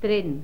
tren